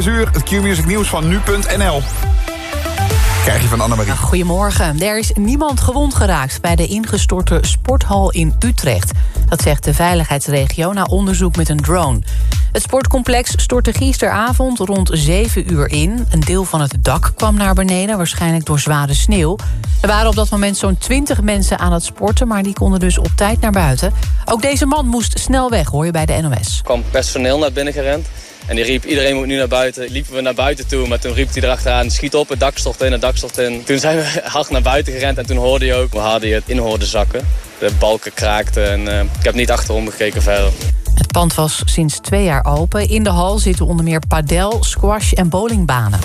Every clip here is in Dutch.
Goedemorgen, exact 6 uur. Het Q-music nieuws van nu.nl. Krijg je van Annemarie. Goedemorgen. Er is niemand gewond geraakt bij de ingestorte sporthal in Utrecht. Dat zegt de veiligheidsregio na onderzoek met een drone. Het sportcomplex stortte gisteravond rond 7 uur in. Een deel van het dak kwam naar beneden, waarschijnlijk door zware sneeuw. Er waren op dat moment zo'n 20 mensen aan het sporten... maar die konden dus op tijd naar buiten. Ook deze man moest snel weg, hoor je bij de NOS. Er kwam personeel naar binnen gerend. En die riep, iedereen moet nu naar buiten. Liepen we naar buiten toe, maar toen riep hij erachteraan... schiet op, het dak stort in, het dak stort in. Toen zijn we hard naar buiten gerend en toen hoorde je ook... we hadden het in hoorden zakken. De balken kraakten en uh, ik heb niet achterom gekeken verder. Het pand was sinds twee jaar open. In de hal zitten onder meer padel, squash en bowlingbanen.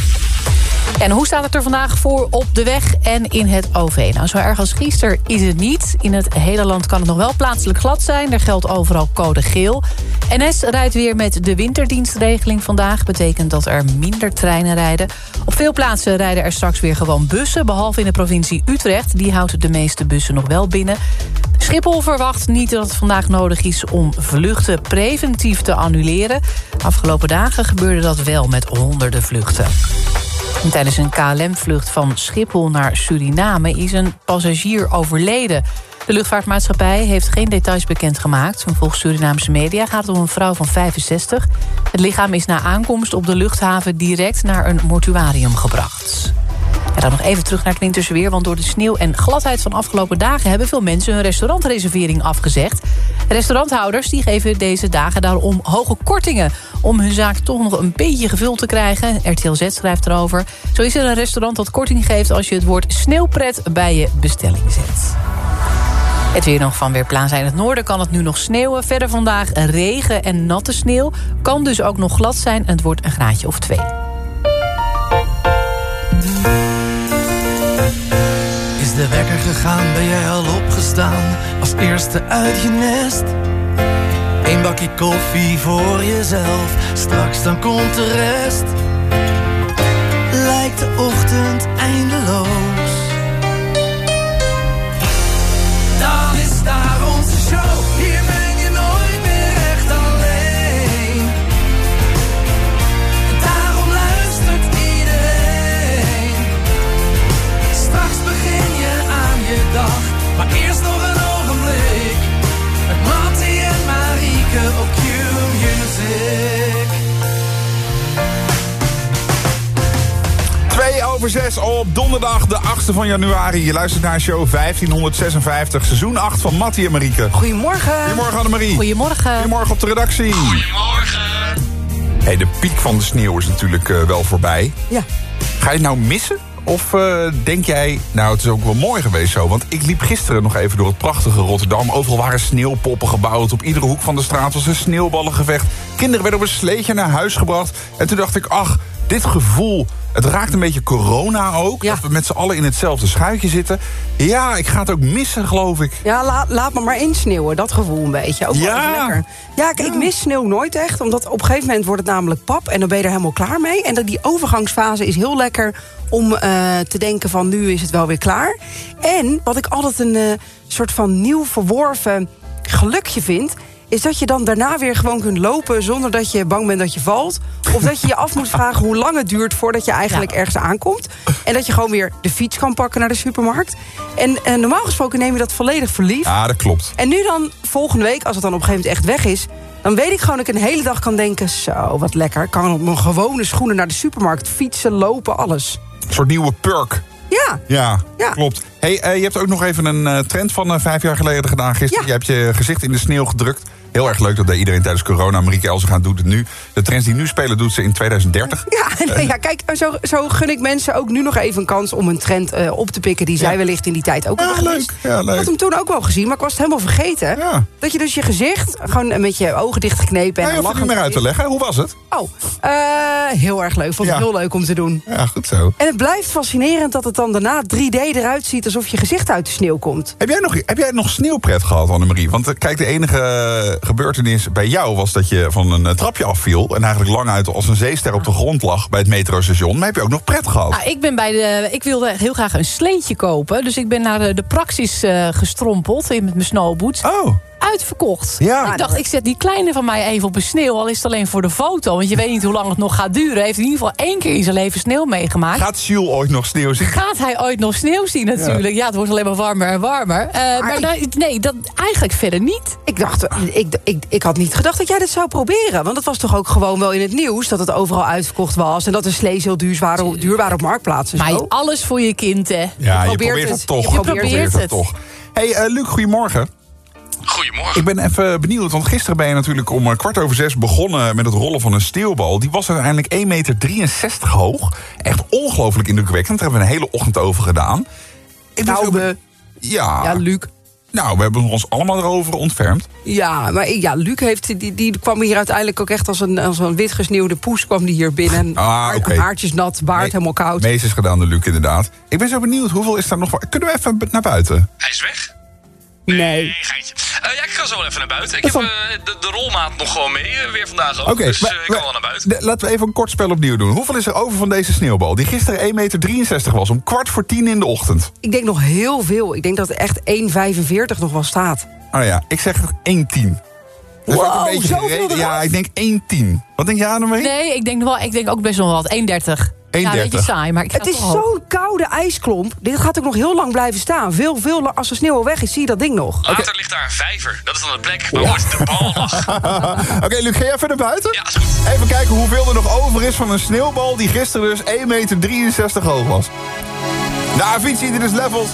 En hoe staat het er vandaag voor op de weg en in het OV? Nou, zo erg als gisteren is het niet. In het hele land kan het nog wel plaatselijk glad zijn. Er geldt overal code geel. NS rijdt weer met de winterdienstregeling vandaag. Betekent dat er minder treinen rijden. Op veel plaatsen rijden er straks weer gewoon bussen. Behalve in de provincie Utrecht. Die houdt de meeste bussen nog wel binnen. Schiphol verwacht niet dat het vandaag nodig is om vluchten preventief te annuleren. Afgelopen dagen gebeurde dat wel met honderden vluchten. En tijdens een KLM-vlucht van Schiphol naar Suriname is een passagier overleden. De luchtvaartmaatschappij heeft geen details bekendgemaakt. Volgens Surinaamse media gaat het om een vrouw van 65. Het lichaam is na aankomst op de luchthaven direct naar een mortuarium gebracht. En dan nog even terug naar het winterse weer... want door de sneeuw en gladheid van afgelopen dagen... hebben veel mensen hun restaurantreservering afgezegd. Restauranthouders die geven deze dagen daarom hoge kortingen... om hun zaak toch nog een beetje gevuld te krijgen. RTL Z schrijft erover. Zo is er een restaurant dat korting geeft... als je het woord sneeuwpret bij je bestelling zet. Het weer nog van Weerplaza. In het noorden kan het nu nog sneeuwen. Verder vandaag regen en natte sneeuw. Kan dus ook nog glad zijn en het wordt een graadje of twee. De wekker gegaan, ben jij al opgestaan? Als eerste uit je nest. Eén bakje koffie voor jezelf, straks dan komt de rest. Lijkt de over 6 op donderdag de 8e van januari. Je luistert naar show 1556, seizoen 8 van Mattie en Marieke. Goedemorgen. Goedemorgen Annemarie. Goedemorgen. Goedemorgen op de redactie. Goedemorgen. Hey, de piek van de sneeuw is natuurlijk uh, wel voorbij. Ja. Ga je het nou missen? Of uh, denk jij, nou het is ook wel mooi geweest zo. Want ik liep gisteren nog even door het prachtige Rotterdam. Overal waren sneeuwpoppen gebouwd. Op iedere hoek van de straat was een sneeuwballengevecht. Kinderen werden op een sleetje naar huis gebracht. En toen dacht ik, ach, dit gevoel... Het raakt een beetje corona ook. Ja. Dat we met z'n allen in hetzelfde schuitje zitten. Ja, ik ga het ook missen, geloof ik. Ja, laat, laat me maar insneeuwen. Dat gevoel een beetje. Ook wel Ja. lekker. Ja, ik, ik mis sneeuw nooit echt. Omdat op een gegeven moment wordt het namelijk pap. En dan ben je er helemaal klaar mee. En dat die overgangsfase is heel lekker om eh, te denken van nu is het wel weer klaar. En wat ik altijd een eh, soort van nieuw verworven gelukje vind is dat je dan daarna weer gewoon kunt lopen... zonder dat je bang bent dat je valt. Of dat je je af moet vragen hoe lang het duurt... voordat je eigenlijk ergens aankomt. En dat je gewoon weer de fiets kan pakken naar de supermarkt. En, en normaal gesproken neem je dat volledig verliefd. Ja, dat klopt. En nu dan, volgende week, als het dan op een gegeven moment echt weg is... dan weet ik gewoon dat ik een hele dag kan denken... zo, wat lekker. Ik kan op mijn gewone schoenen naar de supermarkt fietsen, lopen, alles. Een soort nieuwe perk. Ja, Ja, Ja. klopt. Hey, eh, je hebt ook nog even een eh, trend van eh, vijf jaar geleden gedaan gisteren. Ja. Je hebt je gezicht in de sneeuw gedrukt. Heel erg leuk, dat deed iedereen tijdens corona. Marieke Elsegaan doet het nu. De trends die nu spelen doet ze in 2030. ja, nee, ja kijk, zo, zo gun ik mensen ook nu nog even een kans... om een trend eh, op te pikken die zij wellicht in die tijd ook Ja, hebben leuk. Ja, Ik leuk. had hem toen ook wel gezien, maar ik was het helemaal vergeten. Ja. Dat je dus je gezicht gewoon met je ogen dichtgeknepen... Ja, en je hoeft het niet meer uit te leggen. Hoe was het? Oh, eh, heel erg leuk. Vond ik Ja. heel leuk om te doen. Ja, goed zo. En het blijft fascinerend dat het dan daarna 3D eruit ziet... alsof je gezicht uit de sneeuw komt. Heb jij nog, heb jij nog sneeuwpret gehad, Annemarie? Want eh, kijk, de enige eh, gebeurtenis bij jou was dat je van een eh, trapje afviel... en eigenlijk lang uit als een zeester op de grond lag bij het metrostation. Maar heb je ook nog pret gehad? Nou, ik, ben bij de, ik wilde heel graag een sleetje kopen. Dus ik ben naar de, de praxis eh, gestrompeld in, met mijn snowboots. Oh, uitverkocht. Ja. Ik dacht, ik zet die kleine van mij even op een sneeuw... al is het alleen voor de foto, want je weet niet hoe lang het nog gaat duren. Hij heeft in ieder geval één keer in zijn leven sneeuw meegemaakt. Gaat Jules ooit nog sneeuw zien? Gaat hij ooit nog sneeuw zien natuurlijk? Ja, het wordt alleen maar warmer en warmer. Eh, maar ik- daar- nee, dat eigenlijk verder niet. Ik dacht, ik, ik, ik had niet gedacht dat jij dit zou proberen. Want het was toch ook gewoon wel in het nieuws dat het overal uitverkocht was. En dat de slees heel duur waren, duur waren op marktplaatsen. en Maar alles voor je kind, hè. Ja, je probeert probeert het. het toch. Je probeert het. toch. hey, eh, Luc, goedemorgen. Goedemorgen. Ik ben even benieuwd, want gisteren ben je natuurlijk om eh, kwart over zes begonnen met het rollen van een steelbal. Die was uiteindelijk 1,63 meter hoog. Echt ongelooflijk indrukwekkend. Daar hebben we een hele ochtend over gedaan. Ik Nou, we- Ja, Ja, Luc. nou, we hebben ons allemaal erover ontfermd. Ja, maar ja, Luc heeft, die, die kwam hier uiteindelijk ook echt als een, als een wit gesneeuwde poes kwam die hier binnen. En Ah, oké. Haartjes nat, baard Nee, helemaal koud. Meest is gedaan door Luc, inderdaad. Ik ben zo benieuwd, hoeveel is daar nog... Kunnen we even naar buiten? Hij is weg? Nee. Eh, ja, ik ga zo wel even naar buiten. Ik Dat heb eh, de, de rolmaat nog gewoon mee, eh, weer vandaag ook. Oké, dus maar- ik kan wel naar buiten. de- laten we even een kort spel opnieuw doen. Hoeveel is er over van deze sneeuwbal? Die gisteren 1,63 meter was, om kwart voor tien in de ochtend. Ik denk nog heel veel. Ik denk dat er echt 1,45 nog wel staat. Oh ja, ik zeg 1,10. Dat is ook Wow, een beetje zoveel? Ja, ik denk 1,10. Wat denk jij aan ermee? Nee, ik denk, wel, ik denk ook best wel wat. 1,30. Ja, een 1,30. beetje saai, maar ik ga Het is zo'n koude ijsklomp. Dit gaat ook nog heel lang blijven staan. Veel, veel lang. Als de sneeuw al weg is, zie je dat ding nog. Later ligt daar een vijver. Dat is dan de plek waar ooit de bal lag. Oké, Luc, ga je even naar buiten? Ja, is goed. Even kijken hoeveel er nog over is van een sneeuwbal... die gisteren dus 1,63 meter hoog was. De Avicii, dit is Levels.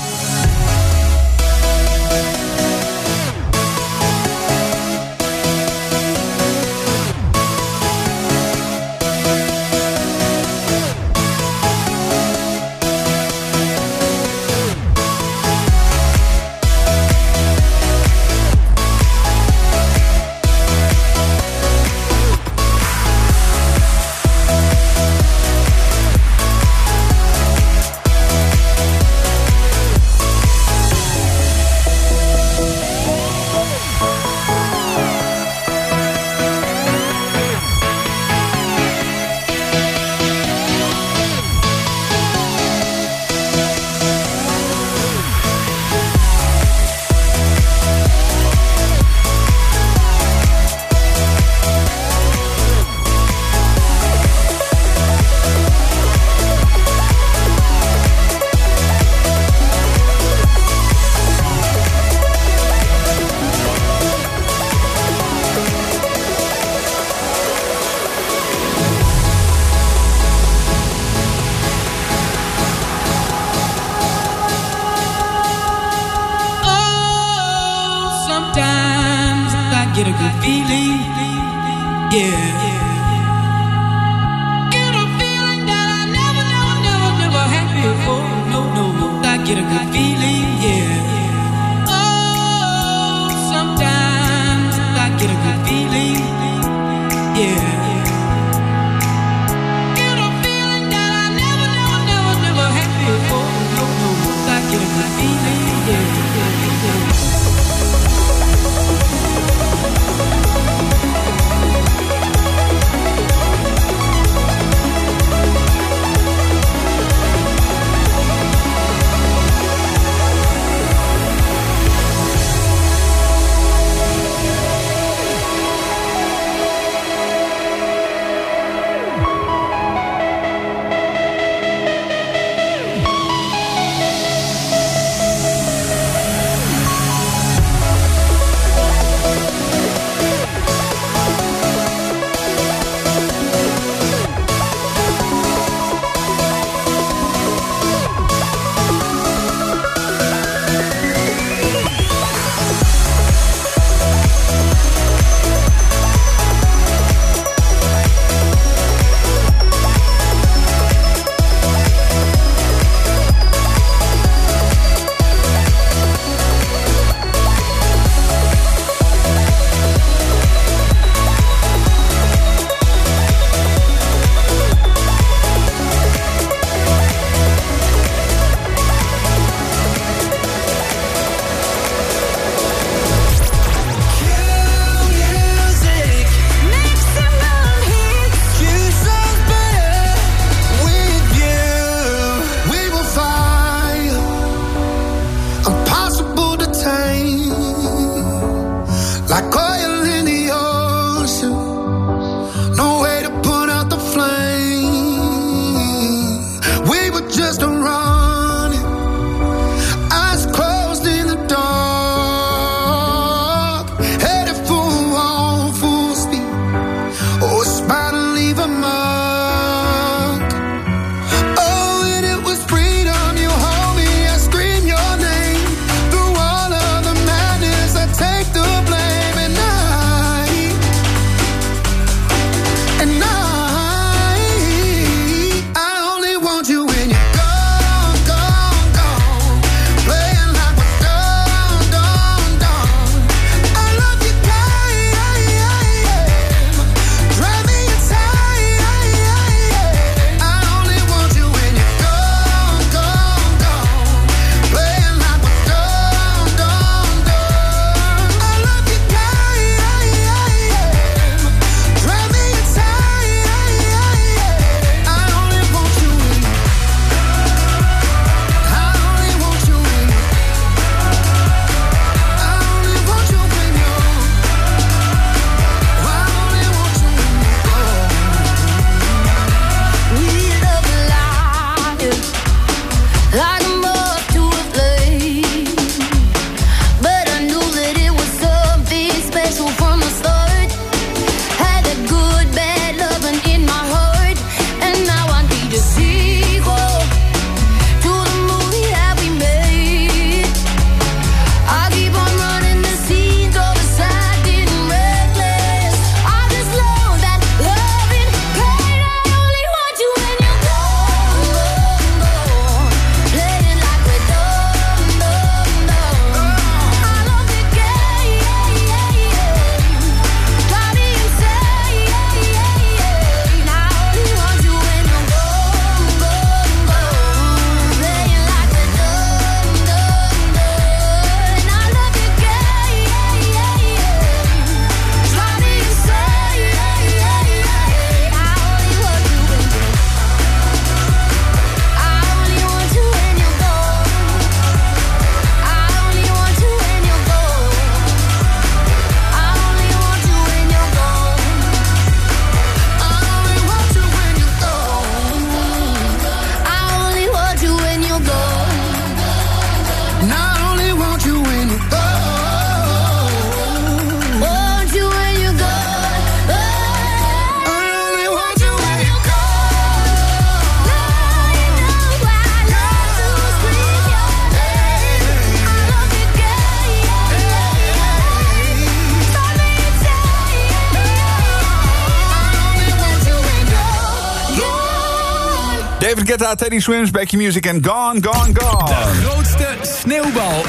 Teddy Swims, Becky Music en Gone, Gone, Gone. Grootste sneeuwbal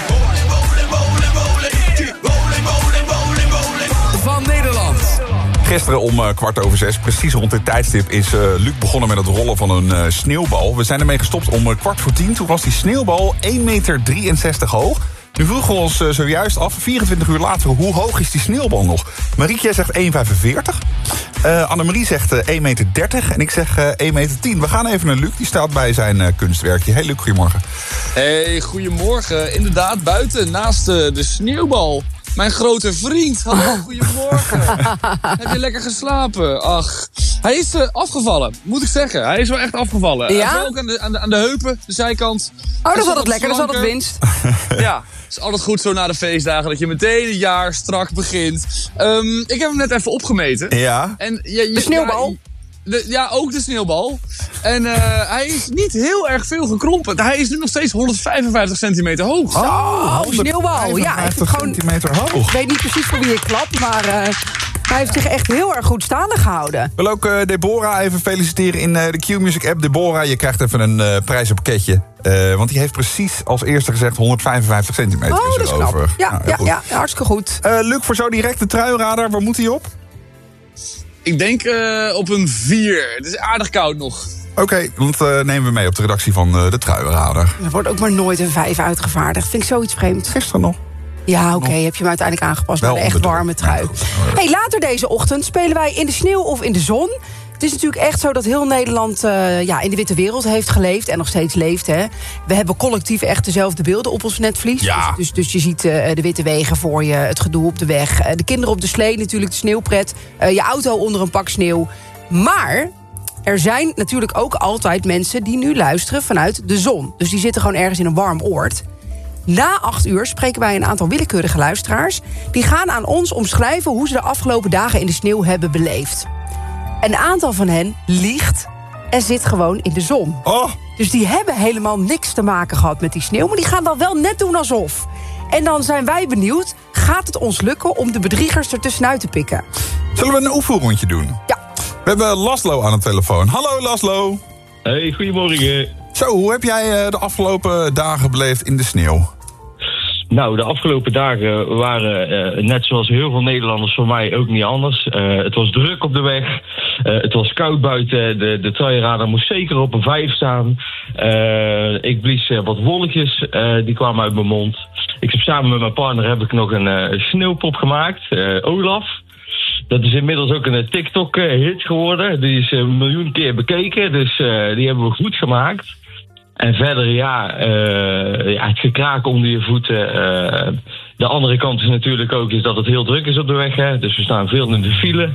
van Nederland. Gisteren om eh, kwart over zes, precies rond dit tijdstip... is eh, Luc begonnen met het rollen van een eh, sneeuwbal. We zijn ermee gestopt om kwart voor tien. Toen was die sneeuwbal 1,63 meter hoog. Nu vroegen we ons eh, zojuist af, 24 uur later... hoe hoog is die sneeuwbal nog? Marietje zegt 1,45. Eh Annemarie zegt eh, 1,30 meter. En ik zeg eh 1,10 meter. We gaan even naar Luc, die staat bij zijn eh, kunstwerkje. Hey Luc, goedemorgen. Hey, goedemorgen. Inderdaad, buiten, naast eh, de sneeuwbal. Mijn grote vriend. Hallo, goedemorgen. Heb je lekker geslapen? Ach, hij is eh, afgevallen, moet ik zeggen. Hij is wel echt afgevallen. Ja? Ook aan de, aan, de, aan de heupen, de zijkant. Oh, dat is altijd lekker, dat is altijd slanker. winst. Ja, het is altijd goed zo na de feestdagen dat je meteen een jaar strak begint. Ehm, ik heb hem net even opgemeten. Ja? En je, je- De sneeuwbal? Ja, de- ja, ook de sneeuwbal. En eh, hij is niet heel erg veel gekrompen. Hij is nu nog steeds 155 centimeter hoog. Oh, sneeuwbal. Ja, echt 155 gewoon... centimeter hoog. Ik weet niet precies voor wie ik klap, maar eh, hij heeft zich echt heel erg goed staande gehouden. Ik wil ook eh, Deborah even feliciteren in eh, de Q-Music app. Deborah, je krijgt even een eh prijzenpakketje. Eh, want die heeft precies als eerste gezegd 155 centimeter Oh, is dat is erover. knap. Ja, Nou, ja, ja, hartstikke goed. Eh, Luc, voor zo direct de truiradar, waar moet hij op? Ik denk eh, op een 4. Het is aardig koud nog. Oké, want eh, nemen we mee op de redactie van eh, de truiradar. Er wordt ook maar nooit een vijf uitgevaardigd. Vind ik zoiets vreemd. Gisteren nog. Ja, oké, heb je hem uiteindelijk aangepast Wel naar de echt warme trui. Hey, later deze ochtend spelen wij in de sneeuw of in de zon. Het is natuurlijk echt zo dat heel Nederland eh, ja, in de witte wereld heeft geleefd... en nog steeds leeft. Hè. We hebben collectief echt dezelfde beelden op ons netvlies. Ja. Dus, dus, dus je ziet eh, de witte wegen voor je, het gedoe op de weg... eh, de kinderen op de slee, natuurlijk de sneeuwpret... je auto onder een pak sneeuw. Maar er zijn natuurlijk ook altijd mensen die nu luisteren vanuit de zon. Dus die zitten gewoon ergens in een warm oord. Na acht uur spreken wij een aantal willekeurige luisteraars. Die gaan aan ons omschrijven hoe ze de afgelopen dagen in de sneeuw hebben beleefd. Een aantal van hen liegt en zit gewoon in de zon. Oh, Dus die hebben helemaal niks te maken gehad met die sneeuw... maar die gaan dan wel net doen alsof. En dan zijn wij benieuwd, gaat het ons lukken om de bedriegers er tussenuit te pikken? zullen we een oefenrondje doen? Ja, We hebben Laslo aan de telefoon. Hallo Laslo. Hey, goedemorgen. Zo, hoe heb jij eh, de afgelopen dagen beleefd in de sneeuw? Nou, de afgelopen dagen waren eh, net zoals heel veel Nederlanders voor mij ook niet anders. Eh, het was druk op de weg. Het was koud buiten. De, de moest zeker op een vijf staan. Ik blies wat eh, die kwamen uit mijn mond. Ik heb samen met mijn partner heb ik nog een sneeuwpop gemaakt, Olaf. Dat is inmiddels ook een TikTok-hit geworden. Die is een miljoen keer bekeken, dus eh, die hebben we goed gemaakt. En verder, ja, eh, ja het gekraak onder je voeten. eh, de andere kant is natuurlijk ook is dat het heel druk is op de weg. Hè? Dus we staan veel in de file.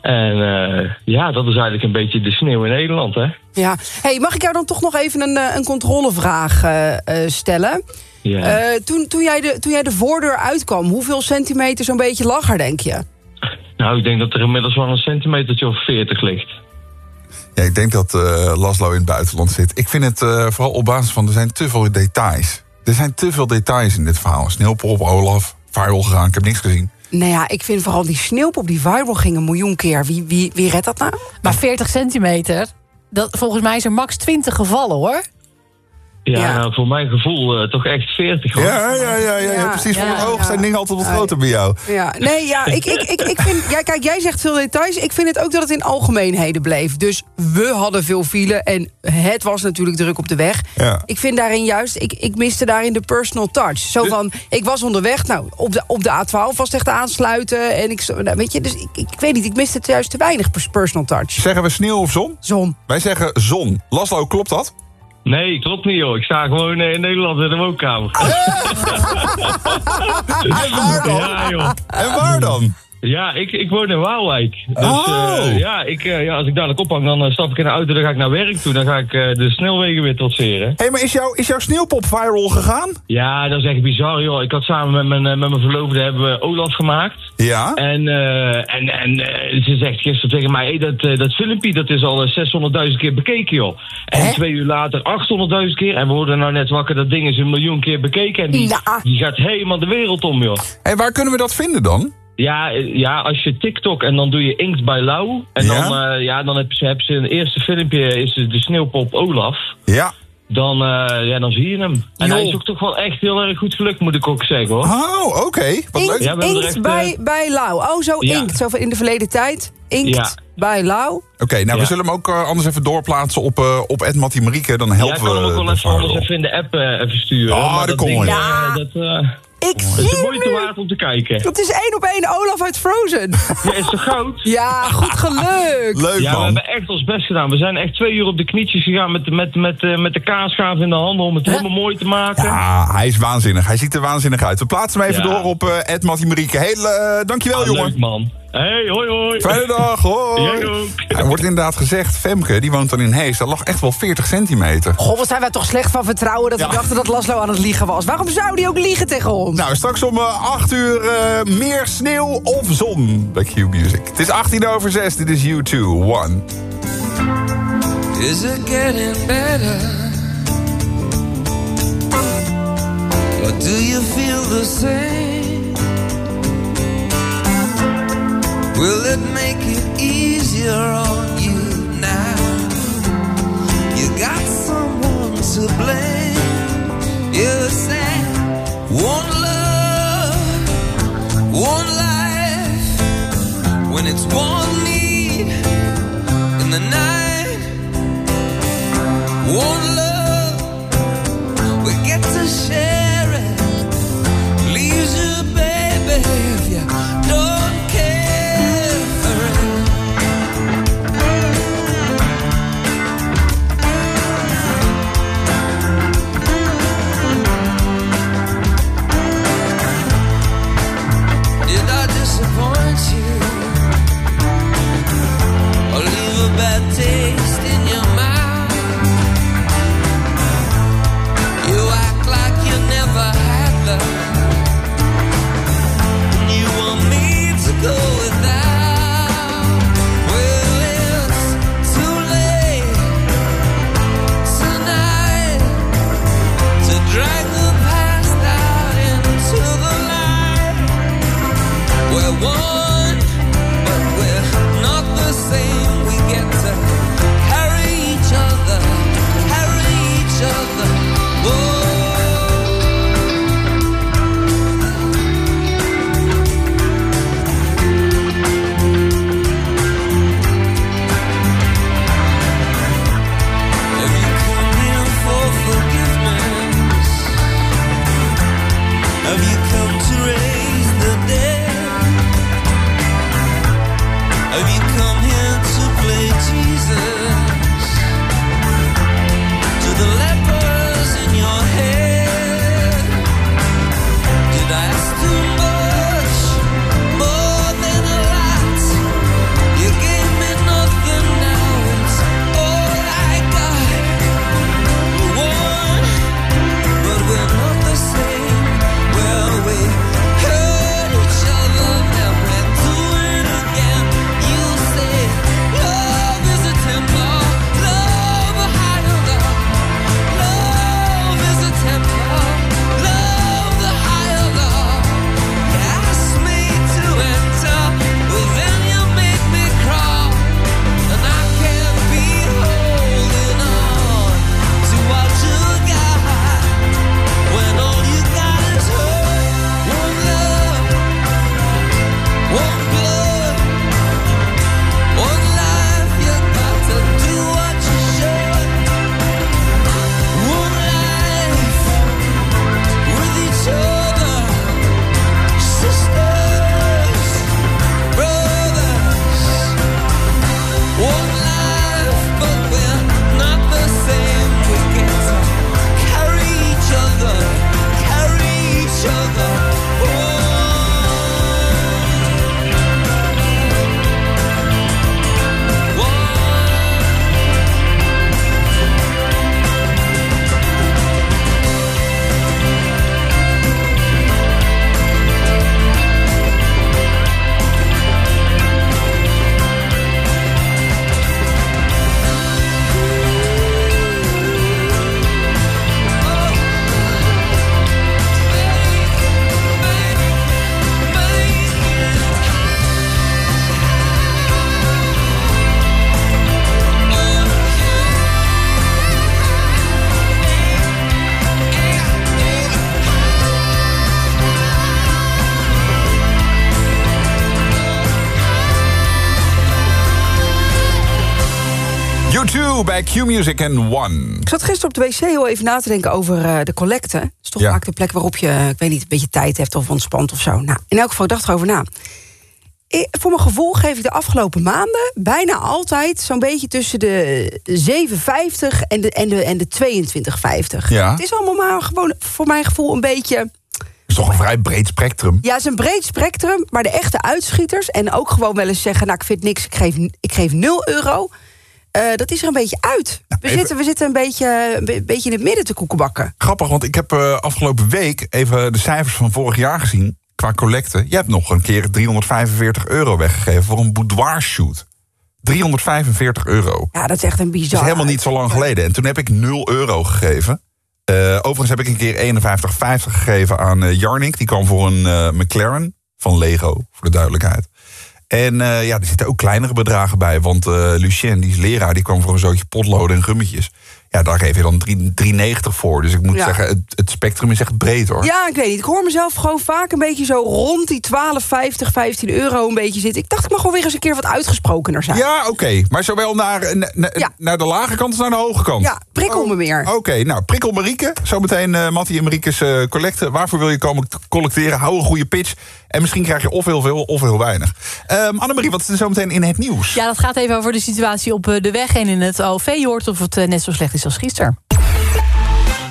En eh, ja, dat is eigenlijk een beetje de sneeuw in Nederland, hè? Ja. Hey, mag ik jou dan toch nog even een, eh, een controlevraag eh, eh, stellen? Ja. Eh, toen, toen, jij de, toen jij de voordeur uitkwam, hoeveel centimeter zo'n beetje lag er, denk je? Nou, ik denk dat er inmiddels wel een centimetertje of 40 ligt. Ja, ik denk dat eh, Laslo in het buitenland zit. Ik vind het eh, vooral op basis van, er zijn te veel details. Er zijn te veel details in dit verhaal. Sneeuwpop, Olaf, viral gegaan, ik heb niks gezien. Nou ja, ik vind vooral die sneeuwpop die viral ging een miljoen keer. Wie, wie, wie redt dat nou? Maar 40 centimeter, dat, volgens mij is er max 20 gevallen hoor. Ja, Ja. nou, voor mijn gevoel eh, toch echt 40 hoor. Ja, ja, ja, ja, ja, Ja, precies. Voor ja, mijn ogen ja. zijn dingen altijd wat Ja. groter bij jou. Ja, nee, ja, ik, ik, ik, ik vind... Ja, kijk, jij zegt veel details. Ik vind het ook dat het in algemeenheden bleef. Dus we hadden veel file en het was natuurlijk druk op de weg. Ja. Ik vind daarin juist... Ik, ik miste daarin de personal touch. Zo van, ik was onderweg, nou, op de, op de A12 was het echt aansluiten. En ik, zo- nou, weet je, dus ik, ik weet niet, ik miste het juist te weinig pers- personal touch. Zeggen we sneeuw of zon? Zon. Wij zeggen zon. Laslo, klopt dat? Nee, klopt niet joh. Ik sta gewoon eh, in Nederland in de woonkamer. En waar dan? Ja joh. En waar dan? Ja, ik, ik woon in Waalwijk. Dus Oh. eh, ja, ik, eh, ja, als ik dadelijk ophang, dan eh, stap ik in de auto, dan ga ik naar werk toe. Dan ga ik de snelwegen weer trotseren. Hé, hey, maar is, jouw is jouw sneeuwpop viral gegaan? Ja, dat is echt bizar joh. Ik had samen met mijn, met mijn verloofde hebben we Olaf gemaakt. Ja. En, en, en ze zegt gisteren tegen mij, hey, dat, dat filmpje dat is al eh, 600.000 keer bekeken joh. En twee uur later 800.000 keer. En we worden nou net wakker, dat ding is een miljoen keer bekeken. En die, Nou. die gaat helemaal de wereld om joh. Hé, waar kunnen we dat vinden dan? Ja, ja, als je TikTok en dan doe je Inkt by Lau. En Ja? dan, eh, ja, dan heb ze, heb ze een eerste filmpje, is de sneeuwpop Olaf. Ja. Dan, eh, ja, dan zie je hem. En hij is ook toch wel echt heel erg goed gelukt, moet ik ook zeggen hoor. Oh, oké. Wat Inkt, leuk. Ja, we inkt echt, bij, eh, bij Lau. Oh, zo Ja. inkt. Zo in de verleden tijd. Inkt Ja. bij Lau. Oké, nou, we Ja. zullen hem ook anders even doorplaatsen op, eh op Ed Mattie Marieke. Dan Ja, helpen ik kan hem we ook wel even anders even in de app eh, even sturen. Ah, maar daar dat ding, eh, dat, Ik is zie de moeite hem. waard om te kijken. Dat is één op één Olaf uit Frozen. Ja, is toch goud? Ja, goed gelukt. Leuk, Ja, we man. hebben echt ons best gedaan. We zijn echt twee uur op de knietjes gegaan met, met, met, eh, met de kaasschaaf in de handen om het helemaal mooi te maken. Ja, hij is waanzinnig. Hij ziet er waanzinnig uit. We plaatsen hem even Ja. door op eh Ed Mattie Marieke. Heel, eh, dankjewel, Ah, jongen. Leuk man. Hey, hoi hoi. Fijne dag, hoi. Jij ook. Er wordt inderdaad gezegd, Femke, die woont dan in Hees. Dat lag echt wel 40 centimeter. Goh, wat zijn wij toch slecht van vertrouwen dat Ja. we dachten dat Laslo aan het liegen was. Waarom zou die ook liegen tegen ons? Nou, straks om 8 uur eh, meer sneeuw of zon bij Q Music. Het is 18 over 6, dit is U2, One. Is it getting better? Or do you feel the same? Will it make it easier on you now? You got someone to blame. You say, one love, one life. When it's one need in the night. One love, we get to share bij Q-Music en One. Ik zat gisteren op de wc heel even na te denken over eh, de collecte. Dat is toch Ja. vaak de plek waarop je, eh, ik weet niet, een beetje tijd hebt of ontspant of zo. Nou, in elk geval, ik dacht erover na. Ik- voor mijn gevoel geef ik de afgelopen maanden bijna altijd zo'n beetje tussen de 7,50 en de, en de, en de 22,50. Ja. Het is allemaal maar gewoon voor mijn gevoel een beetje. is toch een vrij breed spectrum. Ja, het is een breed spectrum, maar de echte uitschieters... en ook gewoon wel eens zeggen, nou, ik vind niks, ik geef, ik geef 0 euro... eh, dat is er een beetje uit. we, even- zitten, we zitten een beetje, een be- beetje in het midden te koekenbakken. Grappig, want ik heb eh, afgelopen week even de cijfers van vorig jaar gezien. Qua collecte. Je hebt nog een keer 345 euro weggegeven voor een boudoir shoot. 345 euro. Ja, dat is echt een bizar. Dat is helemaal niet zo lang geleden. En toen heb ik 0 euro gegeven. Eh, overigens heb ik een keer 51,50 gegeven aan Jarnik. Die kwam voor een McLaren van Lego, voor de duidelijkheid. En eh, ja, er zitten ook kleinere bedragen bij. Want eh, Lucien, die is leraar, die kwam voor een zootje potloden en gummetjes. Ja, daar geef je dan 3 3,90 voor. Dus ik moet Ja. zeggen, het, het spectrum is echt breed hoor. Ja, ik weet niet. Ik hoor mezelf gewoon vaak een beetje zo rond die 12,50, 15 euro een beetje zitten. Ik dacht, ik mag wel weer eens een keer wat uitgesprokener zijn. Ja, oké. Maar zowel naar, na- na- naar de lage kant als naar de hoge kant? Ja, prikkel me meer. Oké, nou, prikkel Marieke. Zometeen eh Mattie en Marieke's eh, collecte. Waarvoor wil je komen collecteren? Hou een goede pitch. En misschien krijg je of heel veel of heel weinig. Ehm Annemarie, wat is er zometeen in het nieuws? Ja, dat gaat even over de situatie op eh, de weg en in het OV. Je hoort of het eh, net zo slecht is als gisteren.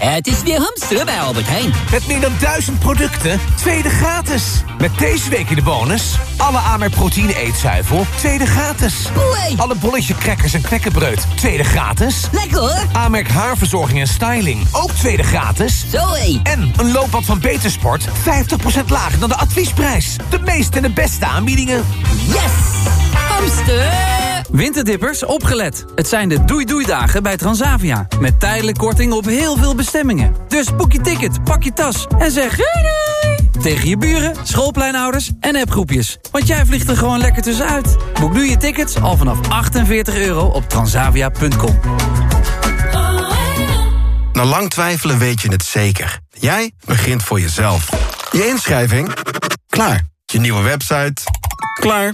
Het is weer hamsteren bij Albert Heijn. Met meer dan duizend producten, tweede gratis. Met deze week in de bonus... alle Amerk proteïne eetzuivel, tweede gratis. Alle bolletje crackers en knekkenbreud, tweede gratis. Lekker hoor. Amerk haarverzorging en styling, ook tweede gratis. Zo En een loopbad van Betersport, 50% lager dan de adviesprijs. De meeste en de beste aanbiedingen. Yes! Winterdippers, opgelet. Het zijn de doei-doei-dagen bij Transavia. Met tijdelijk korting op heel veel bestemmingen. Dus boek je ticket, pak je tas en zeg doei doei! Tegen je buren, schoolpleinouders en appgroepjes. Want jij vliegt er gewoon lekker tussenuit. Boek nu je tickets al vanaf 48 euro op transavia.com. Na lang twijfelen weet je het zeker. Jij begint voor jezelf. Je inschrijving? Klaar. Je nieuwe website? Klaar.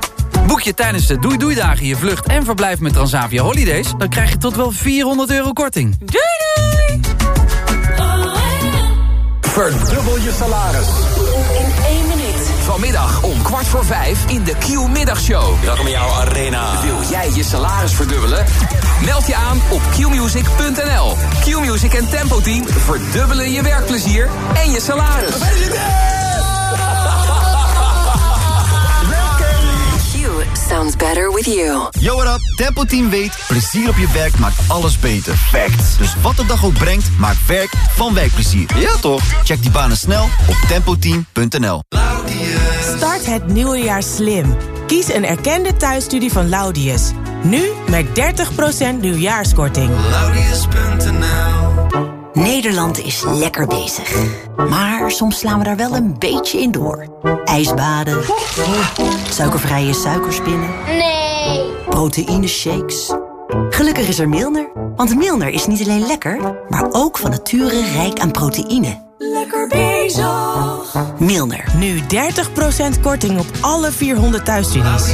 Boek je tijdens de Doei Doei Dagen je vlucht en verblijf met Transavia Holidays... dan krijg je tot wel 400 euro korting. Doei doei! Verdubbel je salaris. In één minuut. Vanmiddag om kwart voor vijf in de Q-middagshow. Welkom in jouw arena. Wil jij je salaris verdubbelen? Meld je aan op qmusic.nl. Q-Music en Tempo Team verdubbelen je werkplezier en je salaris. Sounds better with you. Yo, what up? Tempo Team weet, plezier op je werk maakt alles beter. Fact. Dus wat de dag ook brengt, maak werk van werkplezier. Ja toch? Check die banen snel op tempoteam.nl. Start het nieuwe jaar slim. Kies een erkende thuisstudie van Laudius. Nu met 30% nieuwjaarskorting. Nederland is lekker bezig. Maar soms slaan we daar wel een beetje in door. Ijsbaden. Suikervrije suikerspinnen. Nee. Proteïneshakes. Gelukkig is er Milner. Want Milner is niet alleen lekker, maar ook van nature rijk aan proteïne. Lekker bezig. Milner. Nu 30% korting op alle 400 thuisstudies.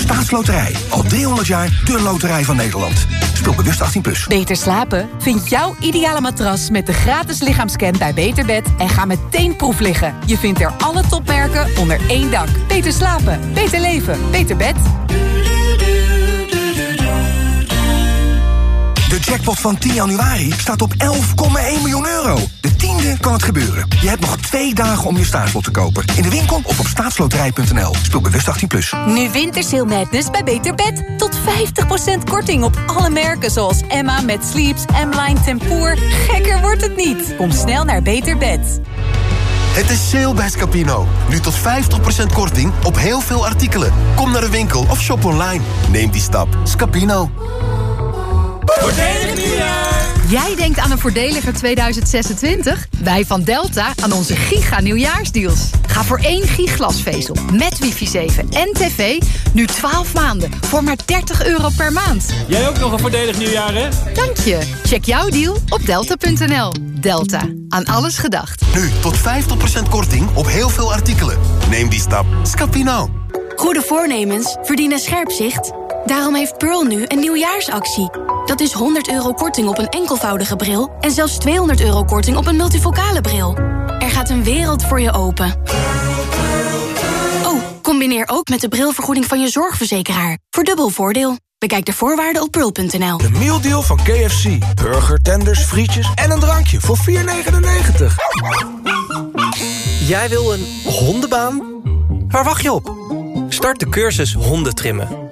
Staatsloterij. Al 300 jaar de loterij van Nederland. Speel bewust 18+. Plus. Beter slapen? Vind jouw ideale matras met de gratis lichaamscan bij Beterbed en ga meteen proef liggen. Je vindt er alle topmerken onder één dak. Beter slapen, beter leven, beter bed. Jackpot van 10 januari staat op 11,1 miljoen euro. De tiende kan het gebeuren. Je hebt nog twee dagen om je staatslot te kopen. In de winkel of op staatsloterij.nl. Speel bewust 18+. Plus. Nu Wintersail Madness bij Beter Bed. Tot 50% korting op alle merken zoals Emma met Sleeps, M-Line Tempoor. Gekker wordt het niet. Kom snel naar Beter Bed. Het is sale bij Scapino. Nu tot 50% korting op heel veel artikelen. Kom naar de winkel of shop online. Neem die stap. Scapino. Voordelig nieuwjaar! Jij denkt aan een voordeliger 2026? Wij van Delta aan onze giga nieuwjaarsdeals. Ga voor één giglasvezel met wifi 7 en tv nu 12 maanden voor maar 30 euro per maand. Jij ook nog een voordelig nieuwjaar, hè? Dank je. Check jouw deal op delta.nl. Delta. Aan alles gedacht. Nu tot 50% korting op heel veel artikelen. Neem die stap. Scapino. Goede voornemens verdienen scherp zicht. Daarom heeft Pearl nu een nieuwjaarsactie. Dat is 100 euro korting op een enkelvoudige bril... en zelfs 200 euro korting op een multifocale bril. Er gaat een wereld voor je open. Oh, combineer ook met de brilvergoeding van je zorgverzekeraar. Voor dubbel voordeel. Bekijk de voorwaarden op pearl.nl. De mealdeal van KFC. Burger, tenders, frietjes en een drankje voor 4,99. Jij wil een hondenbaan? Waar wacht je op? Start de cursus hondentrimmen.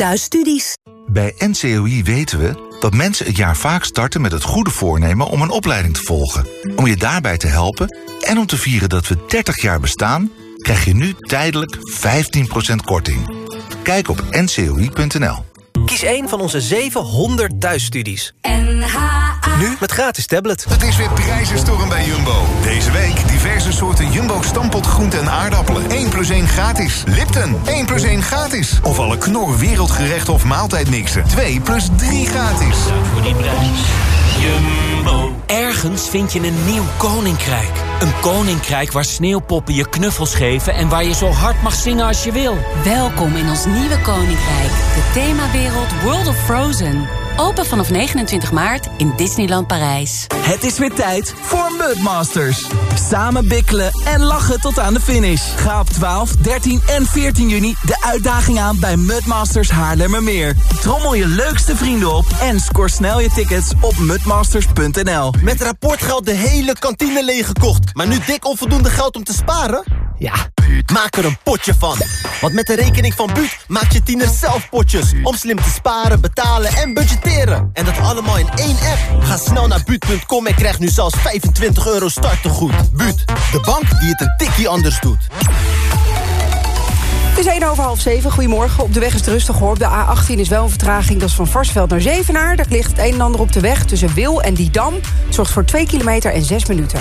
Thuisstudies. Bij NCOI weten we dat mensen het jaar vaak starten met het goede voornemen om een opleiding te volgen. Om je daarbij te helpen en om te vieren dat we 30 jaar bestaan, krijg je nu tijdelijk 15% korting. Kijk op ncoi.nl. Kies een van onze 700 thuisstudies. Nu met gratis tablet. Het is weer prijzenstorm bij Jumbo. Deze week diverse soorten Jumbo stampot groenten en aardappelen. 1 plus 1 gratis. Lipton, 1 plus 1 gratis. Of alle knor wereldgerechten of maaltijdmixen. 2 plus 3 gratis. Voor die prijs. Jumbo. Ergens vind je een nieuw koninkrijk. Een koninkrijk waar sneeuwpoppen je knuffels geven... en waar je zo hard mag zingen als je wil. Welkom in ons nieuwe koninkrijk. De themawereld World of Frozen. Open vanaf 29 maart in Disneyland Parijs. Het is weer tijd voor Mudmasters. Samen bikkelen en lachen tot aan de finish. Ga op 12, 13 en 14 juni de uitdaging aan bij Mudmasters Haarlemmermeer. Trommel je leukste vrienden op en score snel je tickets op mudmasters.nl. Met rapportgeld de hele kantine leeggekocht. Maar nu dik onvoldoende geld om te sparen? Ja, maak er een potje van. Want met de rekening van Buut maak je tiener zelf potjes. Om slim te sparen, betalen en budgetteren. En dat allemaal in één app. Ga snel naar Buut.com en krijg nu zelfs 25 euro startegoed. Buut, de bank die het een tikkie anders doet. Het is 1 over half 7. Goedemorgen. Op de weg is het rustig hoor. De A18 is wel een vertraging. Dat is van Varsveld naar Zevenaar. Daar ligt het een en ander op de weg tussen Wil en Didam. Het zorgt voor 2 kilometer en 6 minuten.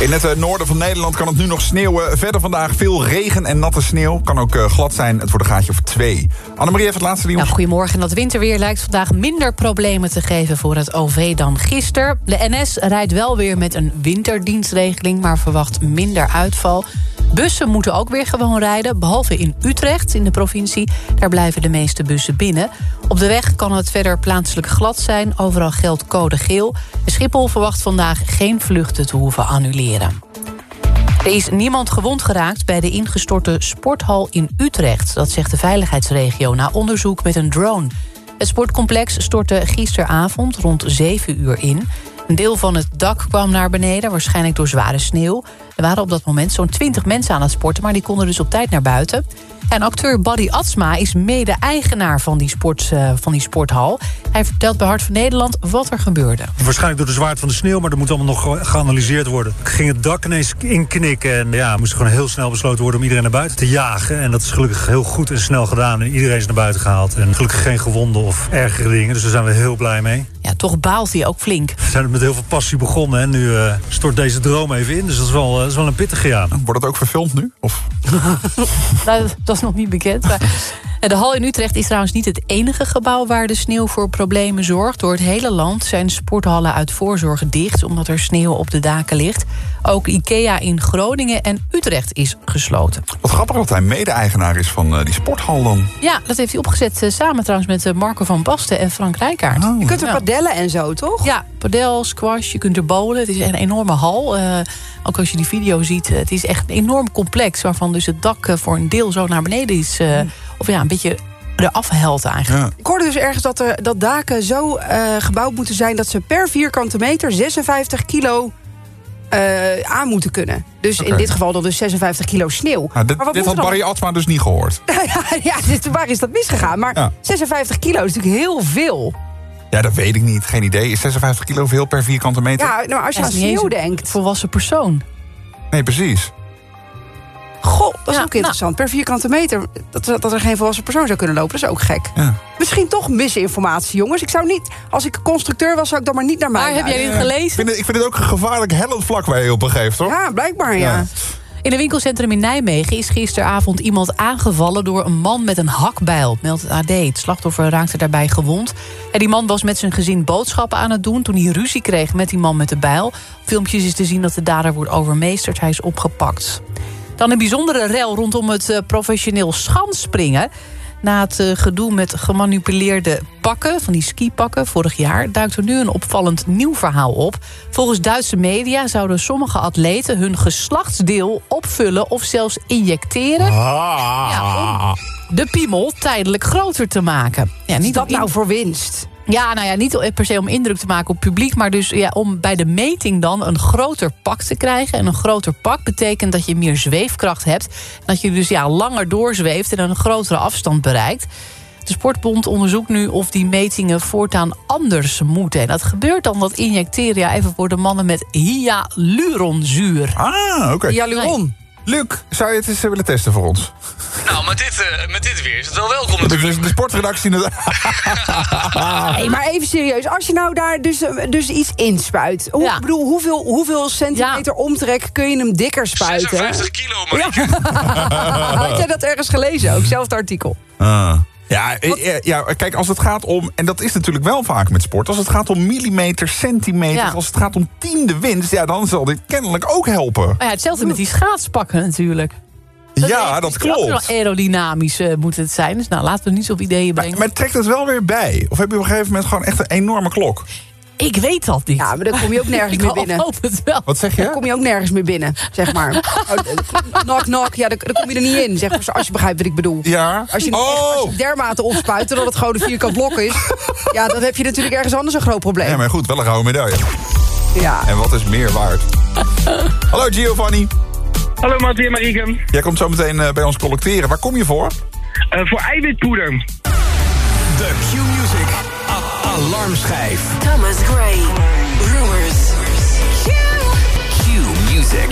In het eh, noorden van Nederland kan het nu nog sneeuwen. Verder vandaag veel regen en natte sneeuw. Kan ook eh, glad zijn. Het wordt een gaatje of twee. Annemarie heeft het laatste nieuws. Nou, goedemorgen. Dat winterweer lijkt vandaag minder problemen te geven voor het OV dan gisteren. De NS rijdt wel weer met een winterdienstregeling... maar verwacht minder uitval. Bussen moeten ook weer gewoon rijden, behalve in Utrecht, in de provincie. Daar blijven de meeste bussen binnen. Op de weg kan het verder plaatselijk glad zijn. Overal geldt code geel. Schiphol verwacht vandaag geen vluchten te hoeven annuleren. Er is niemand gewond geraakt bij de ingestorte sporthal in Utrecht. Dat zegt de veiligheidsregio na onderzoek met een drone. Het sportcomplex stortte gisteravond rond 7 uur in. Een deel van het dak kwam naar beneden, waarschijnlijk door zware sneeuw. Er waren op dat moment zo'n 20 mensen aan het sporten... maar die konden dus op tijd naar buiten. En acteur Buddy Atsma is mede-eigenaar van, die sport, uh, van die sporthal. Hij vertelt bij Hart van Nederland wat er gebeurde. Waarschijnlijk door de zwaarte van de sneeuw, maar dat moet allemaal nog geanalyseerd worden. Ging het dak ineens inknikken en ja, moest gewoon heel snel besloten worden... om iedereen naar buiten te jagen. En dat is gelukkig heel goed en snel gedaan. En iedereen is naar buiten gehaald. En gelukkig geen gewonden of ergere dingen, dus daar zijn we heel blij mee. Ja, toch baalt hij ook flink. We zijn met heel veel passie begonnen en nu uh, stort deze droom even in. Dus dat is wel, uh, dat is wel een pittige jaar. Wordt het ook verfilmd nu? Of? nou, dat is nog niet bekend. Maar de hal in Utrecht is trouwens niet het enige gebouw... waar de sneeuw voor problemen zorgt. Door het hele land zijn sporthallen uit voorzorg dicht... omdat er sneeuw op de daken ligt. Ook IKEA in Groningen en Utrecht is gesloten. Wat grappig dat hij mede-eigenaar is van uh, die sporthal dan. Ja, dat heeft hij opgezet uh, samen trouwens met uh, Marco van Basten en Frank Rijkaard. Oh. Je kunt er ja. padellen en zo, toch? Ja, padel, squash, je kunt er bowlen. Het is echt een enorme hal. ook als je die video ziet, het is echt een enorm complex... waarvan dus het dak voor een deel zo naar beneden is... Mm. of ja, een beetje eraf helt eigenlijk. Ja. Ik hoorde dus ergens dat, er, dat daken zo uh, gebouwd moeten zijn... dat ze per vierkante meter 56 kilo uh, aan moeten kunnen. Dus okay. in dit geval dan dus 56 kilo sneeuw. Nou, dit, dit had Barry Atma dus niet gehoord. ja, ja dit, waar is dat misgegaan? Maar ja. 56 kilo is natuurlijk heel veel. Ja, dat weet ik niet. Geen idee. Is 56 kilo veel per vierkante meter? Ja, nou, als je aan sneeuw denkt. Volwassen persoon. Nee, precies. Goh, dat is ja, ook interessant. Nou. Per vierkante meter, dat, dat er geen volwassen persoon zou kunnen lopen, dat is ook gek. Ja. Misschien toch misinformatie, jongens. Ik zou niet, als ik constructeur was, zou ik dan maar niet naar mij Maar heb jij dit gelezen? Ik vind, het, ik vind het ook een gevaarlijk hellend vlak waar je op geeft, hoor. Ja, blijkbaar, ja. ja. In een winkelcentrum in Nijmegen is gisteravond iemand aangevallen... door een man met een hakbijl, meldt het AD. Het slachtoffer raakte daarbij gewond. En die man was met zijn gezin boodschappen aan het doen... toen hij ruzie kreeg met die man met de bijl. Filmpjes is te zien dat de dader wordt overmeesterd. Hij is opgepakt. Dan een bijzondere rel rondom het uh, professioneel schansspringen. Na het uh, gedoe met gemanipuleerde pakken, van die skipakken vorig jaar... duikt er nu een opvallend nieuw verhaal op. Volgens Duitse media zouden sommige atleten hun geslachtsdeel opvullen... of zelfs injecteren ah. ja, om de piemel tijdelijk groter te maken. Ja, niet dat nou voor winst? Ja, nou ja, niet per se om indruk te maken op publiek... maar dus ja, om bij de meting dan een groter pak te krijgen. En een groter pak betekent dat je meer zweefkracht hebt. Dat je dus ja, langer doorzweeft en een grotere afstand bereikt. De Sportbond onderzoekt nu of die metingen voortaan anders moeten. En dat gebeurt dan dat injecteren ja, even voor de mannen met hyaluronzuur. Ah, oké. Okay. Hyaluron. Luc, zou je het eens willen testen voor ons? Nou, met dit, uh, met dit weer is het wel welkom natuurlijk. De, de sportredactie... hey, maar even serieus. Als je nou daar dus, dus iets inspuit... Hoe, ja. bedoel, hoeveel, hoeveel centimeter ja. omtrek kun je hem dikker spuiten? 56 kilo, Marieke. Ja. Had jij dat ergens gelezen? Ook zelfde artikel. Ah. Ja, ja, kijk, als het gaat om... en dat is natuurlijk wel vaak met sport... als het gaat om millimeter, centimeters... Ja. als het gaat om tiende winst... ja, dan zal dit kennelijk ook helpen. Ja, hetzelfde met die schaatspakken natuurlijk. Dat ja, dat klopt. Wel aerodynamisch uh, moet het zijn. Dus nou, laten we niet op ideeën brengen. Maar, maar trekt het wel weer bij? Of heb je op een gegeven moment gewoon echt een enorme klok? Ik weet dat niet. Ja, maar dan kom je ook nergens meer binnen. Ik hoop het wel. Wat zeg je? Dan kom je ook nergens meer binnen, zeg maar. knock, knock. Ja, dan, dan, kom je er niet in, zeg maar, als je begrijpt wat ik bedoel. Ja. Als je, oh. als je dermate opspuit, dat het gewoon een vierkant blok is... ja, dan heb je natuurlijk ergens anders een groot probleem. Ja, maar goed, wel een gouden medaille. Ja. En wat is meer waard? Hallo Giovanni. Hallo Mathieu Marieke. Jij komt zo meteen uh, bij ons collecteren. Waar kom je voor? Uh, voor eiwitpoeder. De Q-Music Alarmschijf. Thomas Gray. Rumors. Q-Music.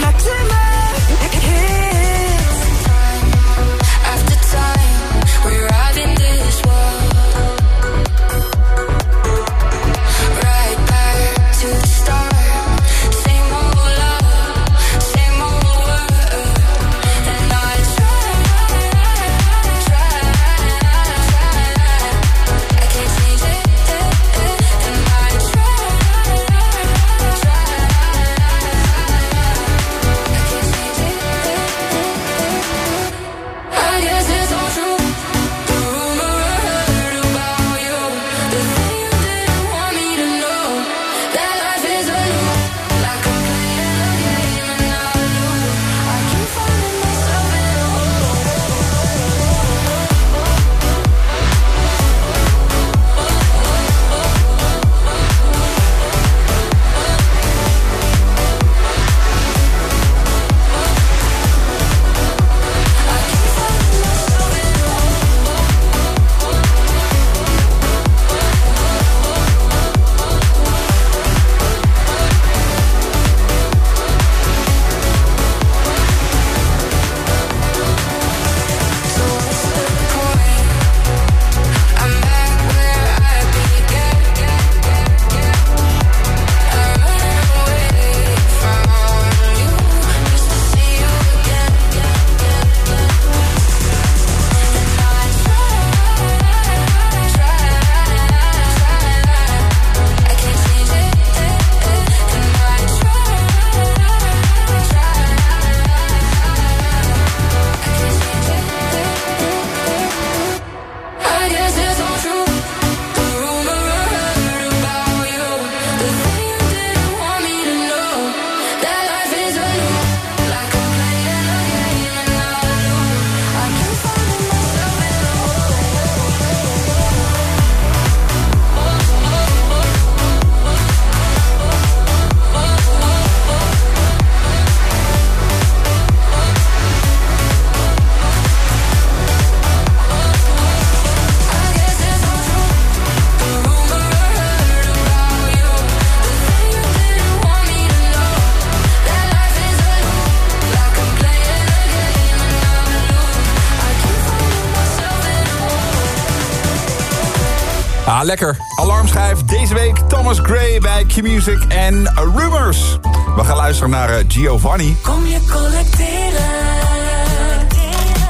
Ah, lekker. Alarmschijf deze week Thomas Gray bij Q-Music en Rumors. We gaan luisteren naar uh, Giovanni. Kom je collecteren?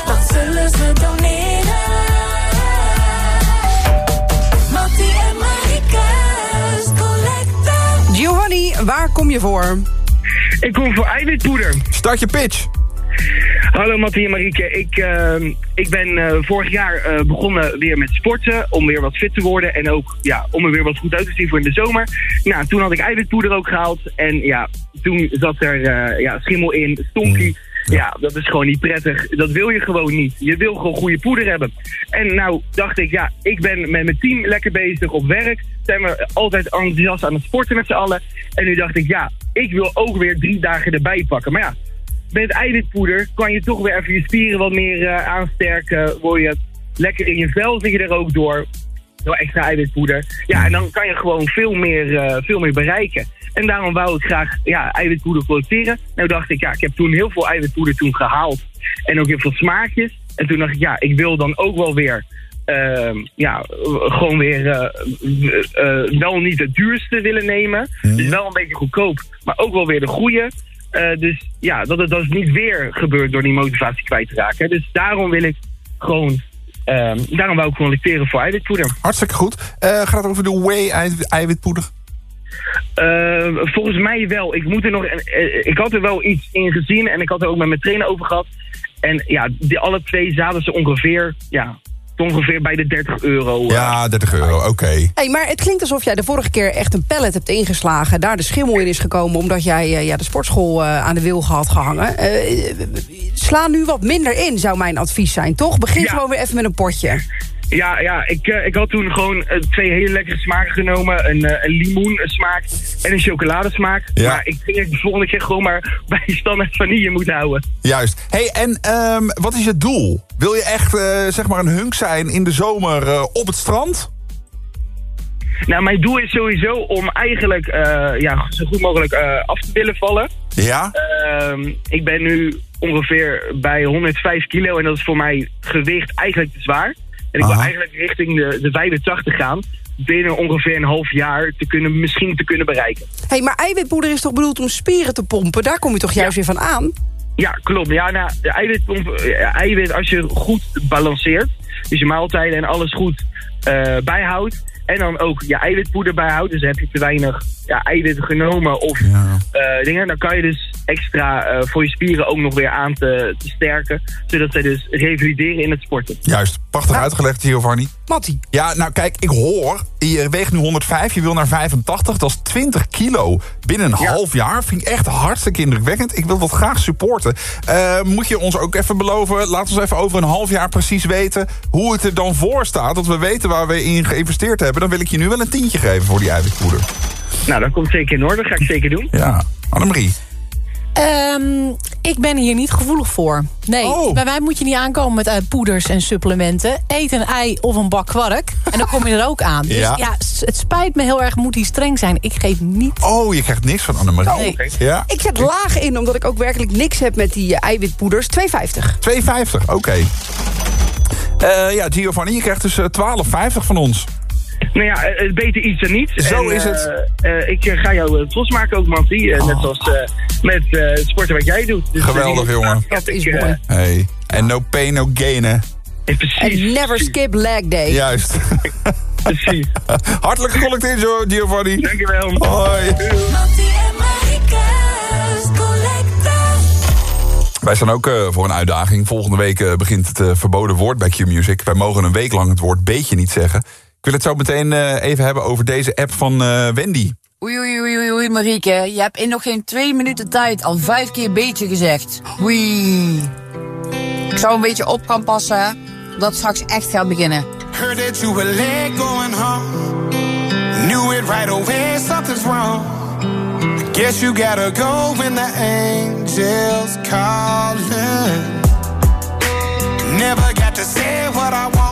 Wat zullen ze doneren? Mattie en Marike's Collector. Giovanni, waar kom je voor? Ik kom voor eiwitpoeder. Start je pitch. Hallo Mattie en Marieke. Ik, uh, ik ben uh, vorig jaar uh, begonnen weer met sporten. Om weer wat fit te worden. En ook ja, om er weer wat goed uit te zien voor in de zomer. Nou, toen had ik eiwitpoeder ook gehaald. En ja, toen zat er ja, schimmel in, stonkie. Ja, dat is gewoon niet prettig. Dat wil je gewoon niet. Je wil gewoon goede poeder hebben. En nou dacht ik, ja, ik ben met mijn team lekker bezig op werk. Zijn we altijd enthousiast aan het sporten met z'n allen. En nu dacht ik, ja, ik wil ook weer drie dagen erbij pakken. Maar ja, met eiwitpoeder kan je toch weer even je spieren wat meer uh, aansterken. Word je lekker in je vel, zit je er ook door. Door extra eiwitpoeder. Ja, en dan kan je gewoon veel meer, uh, veel meer bereiken. En daarom wou ik graag ja, eiwitpoeder produceren. Nou dacht ik, ja, ik heb toen heel veel eiwitpoeder toen gehaald. En ook heel veel smaakjes. En toen dacht ik, ja, ik wil dan ook wel weer... Uh, ja, gewoon weer uh, wel niet het duurste willen nemen. Mm. Dus wel een beetje goedkoop, maar ook wel weer de goede. Uh, dus ja, dat het dat niet weer gebeurt door die motivatie kwijt te raken. Dus daarom wil ik gewoon... Uh, daarom wou ik gewoon lecteren voor eiwitpoeder. Hartstikke goed. Uh, gaat het over de whey-eiwitpoeder? Uh, volgens mij wel. Ik, moet er nog, ik had er wel iets in gezien en ik had er ook met mijn trainer over gehad. En ja, die, alle twee zaten ze ongeveer ja, ongeveer bij de 30 euro. Ja, 30 euro, oké. Okay. Hey, maar het klinkt alsof jij de vorige keer echt een pallet hebt ingeslagen... daar de schimmel in is gekomen omdat jij uh, ja, de sportschool uh, aan de wilgen had gehangen. Uh, sla nu wat minder in, zou mijn advies zijn, toch? Begin ja. gewoon weer even met een potje. Ja, ja ik, uh, ik had toen gewoon uh, twee hele lekkere smaken genomen. Een, uh, een limoensmaak en een chocoladesmaak. Ja. Maar ik denk dat ik de volgende keer gewoon maar bij standaard vanille moet houden. Juist. hey, en um, wat is je doel? Wil je echt zeg maar een hunk zijn in de zomer op het strand? Nou, mijn doel is sowieso om eigenlijk ja, zo goed mogelijk af te willen vallen. Ja? Ehm, ik ben nu ongeveer bij 105 kilo en dat is voor mij gewicht eigenlijk te zwaar. En ik wil eigenlijk richting de, de 85 gaan. Binnen ongeveer een half jaar te kunnen, misschien te kunnen bereiken. Hé, hey, maar eiwitpoeder is toch bedoeld om spieren te pompen? Daar kom je toch juist ja. weer van aan? Ja, klopt. Ja, nou, de eiwitpomp, eiwit, als je goed balanceert, dus je maaltijden en alles goed uh, bijhoudt, en dan ook je eiwitpoeder bijhoudt, dus heb je te weinig ja, eiwitten genomen of ja. uh, dingen, dan kan je dus extra uh, voor je spieren ook nog weer aan te, te, sterken. Zodat zij dus revalideren in het sporten. Juist, prachtig ja. uitgelegd Giovanni. Matti. Ja, nou kijk, ik hoor, je weegt nu 105, je wil naar 85. Dat is 20 kilo binnen een ja. half jaar. Vind ik echt hartstikke indrukwekkend. Ik wil dat graag supporten. Uh, moet je ons ook even beloven, laat ons even over een half jaar precies weten... hoe het er dan voor staat, dat we weten waar we in geïnvesteerd hebben. Dan wil ik je nu wel een tientje geven voor die eiwitpoeder. Nou, dat komt zeker in orde. Dat ga ik zeker doen. Ja, Annemarie. Um, ik ben hier niet gevoelig voor. Nee, oh. bij mij moet je niet aankomen met uh, poeders en supplementen. Eet een ei of een bak kwark. En dan kom je er ook aan. Dus ja, ja het spijt me heel erg, moet hij streng zijn. Ik geef niet... Oh, je krijgt niks van Annemarie. Nee. Ja? Ik zet laag in, omdat ik ook werkelijk niks heb met die uh, eiwitpoeders. 2,50. 2,50, oké. Okay. Uh, ja, Giovanni, je krijgt dus 12,50 van ons. Nou ja, het beter iets dan niet. Zo en, is het. Uh, uh, ik ga jou trots maken ook, Mattie. Oh. Net zoals met het sporten wat jij doet. Dus Geweldig, jongen. Dat is mooi. Hey. En no pain, no gain, hè? Precies. And never skip leg day. Juist. Precies. Hartelijk gecollecteerd, Giovanni. Dankjewel. Hoi. Wij staan ook uh, voor een uitdaging. Volgende week uh, begint het uh, verboden woord bij Q-Music. Wij mogen een week lang het woord beetje niet zeggen. Ik wil het zo meteen even hebben over deze app van Wendy. Oei, oei, oei, oei, Marieke. Je hebt in nog geen twee minuten tijd al vijf keer beetje gezegd. Oei. Ik zou een beetje op gaan passen, dat het straks echt gaat beginnen. Heard that you were late going home. Knew it right away, something's wrong. Guess you gotta go when the angels calling. Never got to say what I want.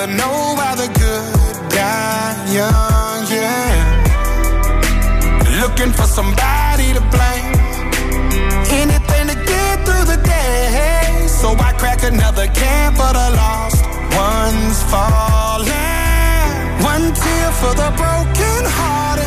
never know how the good got young, yeah. Looking for somebody to blame. Anything to get through the day. So I crack another can for the lost ones falling. One tear for the broken heart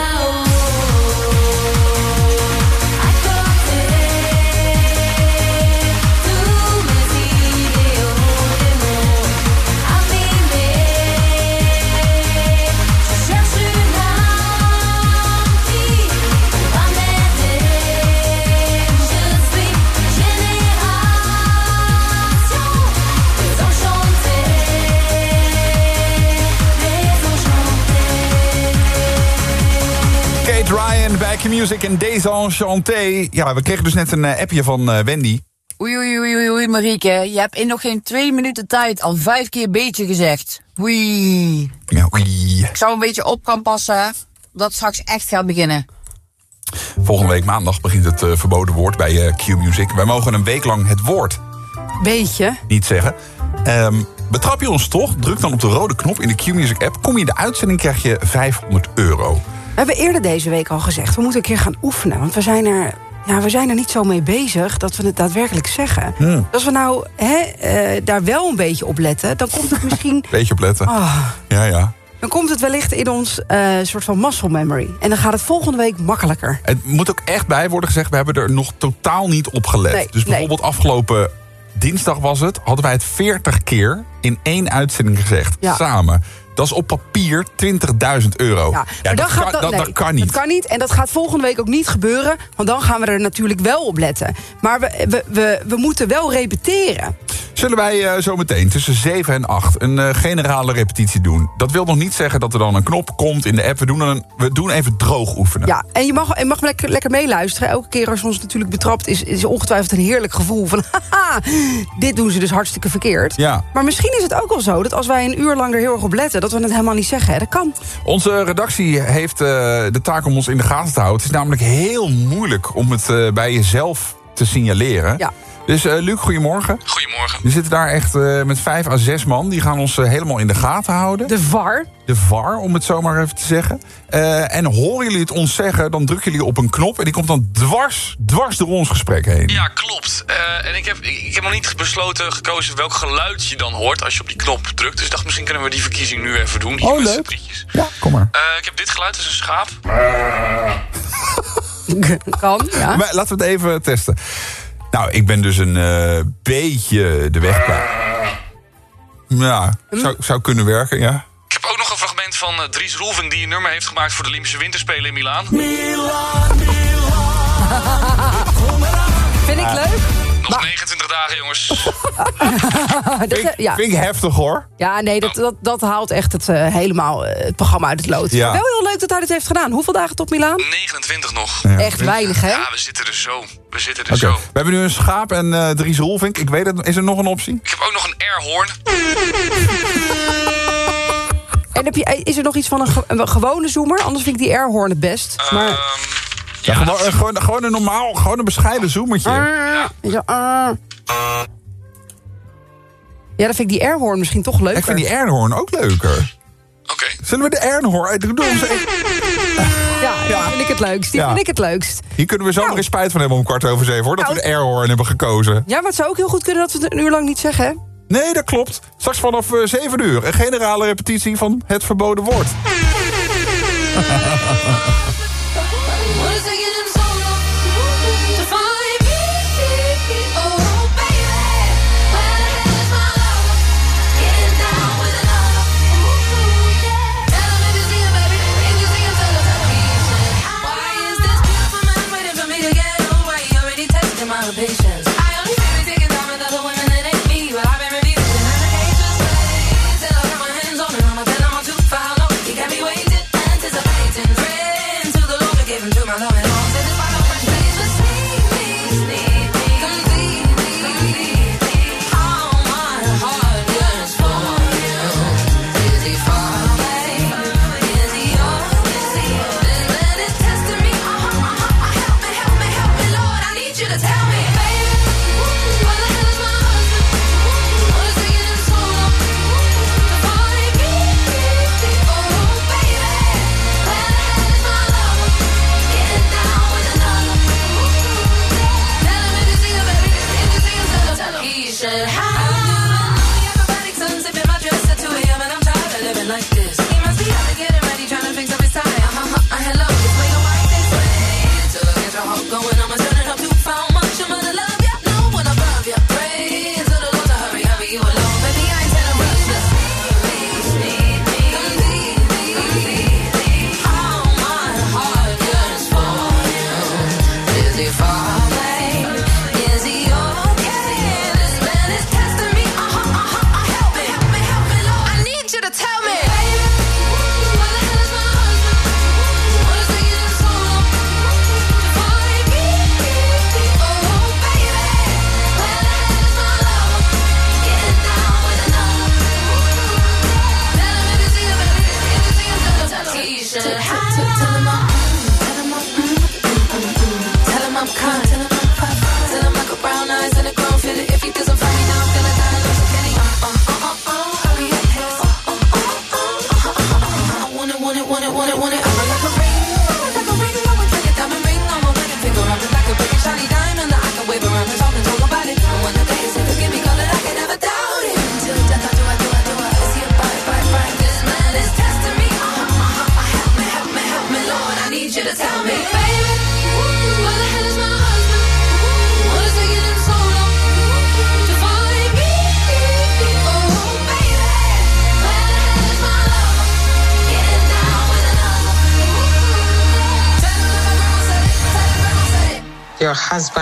Oh. Ryan, bij Q-Music en Desenchanté. Ja, we kregen dus net een eh, appje van eh, Wendy. Oei, oei, oei, oei, Marieke. Je hebt in nog geen twee minuten tijd al vijf keer beetje gezegd. Oei. Ja, oei. Ik zou een beetje op gaan passen, dat het straks echt gaat beginnen. Volgende week maandag begint het eh, verboden woord bij Q-Music. Wij mogen een week lang het woord Beetje. niet zeggen. Ehm, betrap je ons toch? Druk dan op de rode knop in de Q-Music app. Kom je in de uitzending, krijg je 500 euro. We hebben eerder deze week al gezegd, we moeten een keer gaan oefenen. Want we zijn er, ja, we zijn er niet zo mee bezig dat we het daadwerkelijk zeggen. Hmm. Als we nou hè, eh, daar wel een beetje op letten, dan komt het misschien... Beetje opletten. Ah, Ja, ja. dan komt het wellicht in ons eh, soort van muscle memory. En dan gaat het volgende week makkelijker. Het moet ook echt bij worden gezegd, we hebben er nog totaal niet op gelet. Nee, dus nee. bijvoorbeeld afgelopen dinsdag was het, hadden wij het 40 keer in één uitzending gezegd. Ja. Samen. Dat is op papier 20.000 euro. Ja, maar dat, gaat kan, dat, nee, dat kan niet. Dat kan niet en dat gaat volgende week ook niet gebeuren. Want dan gaan we er natuurlijk wel op letten. Maar we, we, we, we moeten wel repeteren. Zullen wij eh, zo meteen tussen 7 en 8 een eh, generale repetitie doen? Dat wil nog niet zeggen dat er dan een knop komt in de app. We doen, een, we doen even droog oefenen. Ja, en je mag, je mag lekker, lekker meeluisteren. Elke keer als je ons natuurlijk betrapt... is, is ongetwijfeld een heerlijk gevoel van... haha, dit doen ze dus hartstikke verkeerd. Ja. Maar misschien is het ook wel zo dat als wij een uur lang er heel erg op letten... dat we het helemaal niet zeggen. Hè? Dat kan. Onze redactie heeft eh, de taak om ons in de gaten te houden. Het is namelijk heel moeilijk om het bij jezelf te signaleren. Ja. Dus eh, Luc, goedemorgen. Goedemorgen. We zitten daar echt eh, met vijf à zes man. Die gaan ons eh, helemaal in de gaten houden. De VAR. De VAR, om het zo maar even te zeggen. Eh, en horen jullie het ons zeggen, dan drukken jullie op een knop... en die komt dan dwars, dwars door ons gesprek heen. Ja, klopt. Eh, en ik heb, ik, heb nog niet besloten gekozen welk geluid je dan hoort als je op die knop drukt. Dus ik dacht, misschien kunnen we die verkiezing nu even doen. Hier Oh, leuk. Ja, kom maar. Eh, ik heb dit geluid, dat is een schaap. kan, ja. Maar laten we het even testen. Nou, ik ben dus een eh, beetje de weg kwijt. Ja, zou, zou kunnen werken, ja. Ik heb ook nog een fragment van eh, Dries Roelving... die een nummer heeft gemaakt voor de Olympische Winterspelen in Milaan. Vind ik leuk. Nog 29 dagen, jongens. Dat, eh, ja. Vind ik heftig, hoor. ja, nee, dat, dat, dat haalt echt het, eh, helemaal eh, het programma uit het lood. Ja. Wel heel leuk dat hij dit heeft gedaan. Hoeveel dagen tot Milaan? 29 nog. Echt weinig, hè? Ja, we zitten er zo. We zitten er Oké, zo. we hebben nu een schaap en eh Dries Rolvink. Ik weet het, is er nog een optie? Ik heb ook nog een airhorn. En heb je, is er nog iets van een, ge- een gewone zoomer? Anders vind ik die airhorn het best. Ehm, Maar, Ja, gewoon, eh, gewoon, gewoon een normaal, gewoon een bescheiden zoemertje. Weet je, ah. Ja, dan vind ik die airhorn misschien toch leuker. Ik vind die airhorn ook leuker. Oké. Zullen we de airhorn... Ik doe hem zo- Ja, die vind ik het leukst. Die Ja. vind ik het leukst. Hier kunnen we zo nog eens spijt van hebben om kwart over zeven, hoor. Dat Nou. we de airhorn hebben gekozen. Ja, maar het zou ook heel goed kunnen dat we het een uur lang niet zeggen, hè? Nee, dat klopt. Straks vanaf eh, 7 uur. Een generale repetitie van het verboden woord.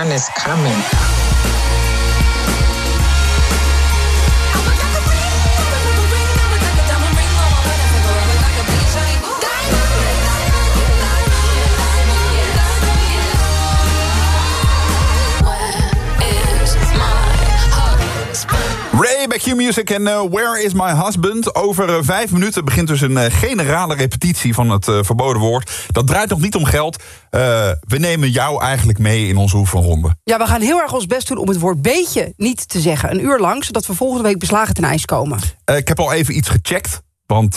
Your husband is coming. Q-Music en eh, Where is my husband? Over eh, vijf minuten begint dus een eh, generale repetitie van het eh, verboden woord. Dat draait nog niet om geld. We nemen jou eigenlijk mee in onze oefenronde. Ja, we gaan heel erg ons best doen om het woord beetje niet te zeggen. Een uur lang, zodat we volgende week beslagen ten ijs komen. Ik heb al even iets gecheckt, want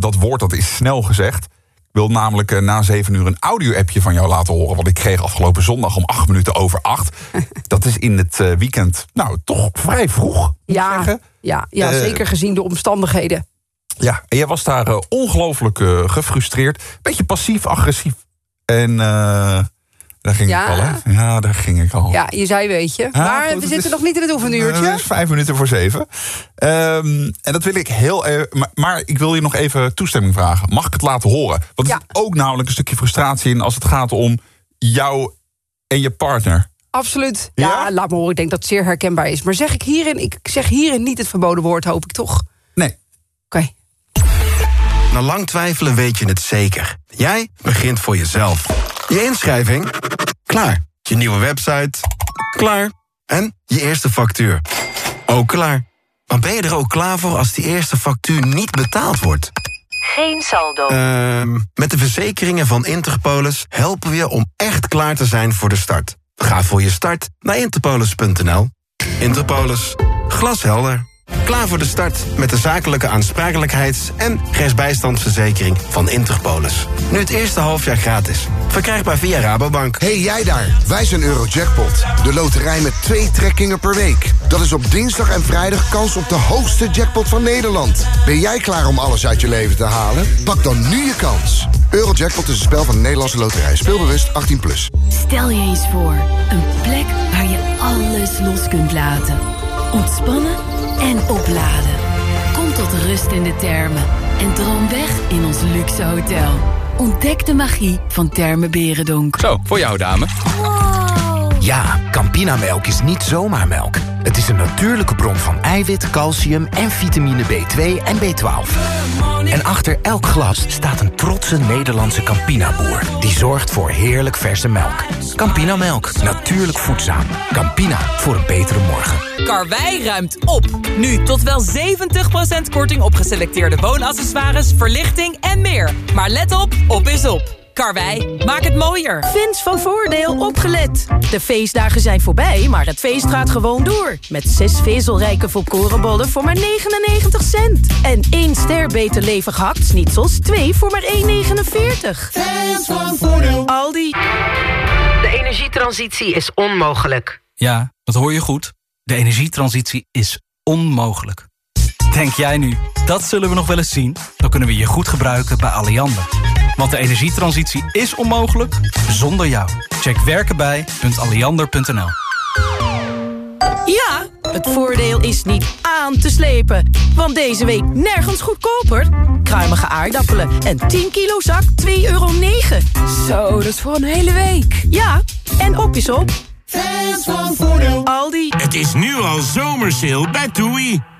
dat woord dat is snel gezegd. Ik wil namelijk na zeven uur een audio-appje van jou laten horen... wat ik kreeg afgelopen zondag om acht minuten over acht. dat is in het weekend, nou, toch vrij vroeg, Ja, zeggen. Ja, ja Eh, zeker gezien de omstandigheden. Ja, en jij was daar eh, ongelooflijk eh, gefrustreerd. Beetje passief-agressief. En daar ging Ja. ik al, hè? Ja, daar ging ik al. Ja, je zei weet je. Maar goed, we zitten is- nog niet in het oefenuurtje. Het is vijf minuten voor zeven. Ehm, en dat wil ik heel even. Maar, maar ik wil je nog even toestemming vragen. Mag ik het laten horen? Want er zit ook namelijk een stukje frustratie in als het gaat om jou en je partner. Absoluut. Ja, laat me horen. Ik denk dat het zeer herkenbaar is. Maar zeg ik hierin, ik zeg hierin niet het verboden woord, hoop ik toch? Nee. Oké. Na lang twijfelen weet je het zeker. Jij begint voor jezelf. Je inschrijving? Klaar. Je nieuwe website? Klaar. En je eerste factuur? Ook klaar. Maar ben je er ook klaar voor als die eerste factuur niet betaald wordt? Geen saldo. Ehm, met de verzekeringen van Interpolis helpen we je om echt klaar te zijn voor de start. Ga voor je start naar interpolis.nl. Interpolis. Glashelder. Klaar voor de start met de zakelijke aansprakelijkheids- en rechtsbijstandsverzekering van Interpolis. Nu het eerste halfjaar gratis. Verkrijgbaar via Rabobank. Hey jij daar, wij zijn Eurojackpot. De loterij met twee trekkingen per week. Dat is op dinsdag en vrijdag kans op de hoogste jackpot van Nederland. Ben jij klaar om alles uit je leven te halen? Pak dan nu je kans. Eurojackpot is een spel van de Nederlandse loterij. Speelbewust 18+. Plus. Stel je eens voor, een plek waar je alles los kunt laten. Ontspannen en opladen. Kom tot rust in de termen en droom weg in ons luxe hotel. Ontdek de magie van Termen Berendonk. Zo, voor jou dame. Ja, Campinamelk is niet zomaar melk. Het is een natuurlijke bron van eiwit, calcium en vitamine B2 en B12. En achter elk glas staat een trotse Nederlandse Campina-boer... die zorgt voor heerlijk verse melk. Campinamelk, natuurlijk voedzaam. Campina, voor een betere morgen. Karwei ruimt op. Nu tot wel 70% korting op geselecteerde woonaccessoires, verlichting en meer. Maar let op, op is op. Karwei, maak het mooier. Fans van Voordeel opgelet. De feestdagen zijn voorbij, maar het feest gaat gewoon door. Met zes vezelrijke volkorenbollen voor maar 99 cent. En één ster beter levig hakt-snitsels, twee voor maar 1,49. Fans van Voordeel. Aldi. De energietransitie is onmogelijk. Ja, dat hoor je goed. De energietransitie is onmogelijk. Denk jij nu, dat zullen we nog wel eens zien? Dan kunnen we je goed gebruiken bij Alliander. Want de energietransitie is onmogelijk zonder jou. Check werkenbij.alliander.nl Ja, het voordeel is niet aan te slepen. Want deze week nergens goedkoper. Kruimige aardappelen en 10 kilo zak 2,9 euro. Zo, dat is voor een hele week. Ja, en op is op. Fans van Voordeel. Aldi. Het is nu al zomersale bij TUI.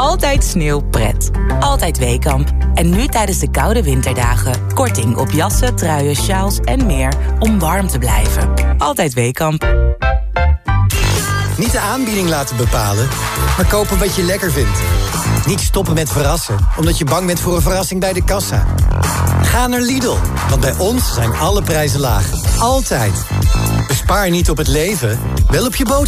Altijd sneeuwpret. Altijd Weekamp. En nu tijdens de koude winterdagen. Korting op jassen, truien, sjaals en meer om warm te blijven. Altijd Weekamp. Niet de aanbieding laten bepalen, maar kopen wat je lekker vindt. Niet stoppen met verrassen, omdat je bang bent voor een verrassing bij de kassa. Ga naar Lidl, want bij ons zijn alle prijzen laag. Altijd. Bespaar niet op het leven, wel op je boodschap.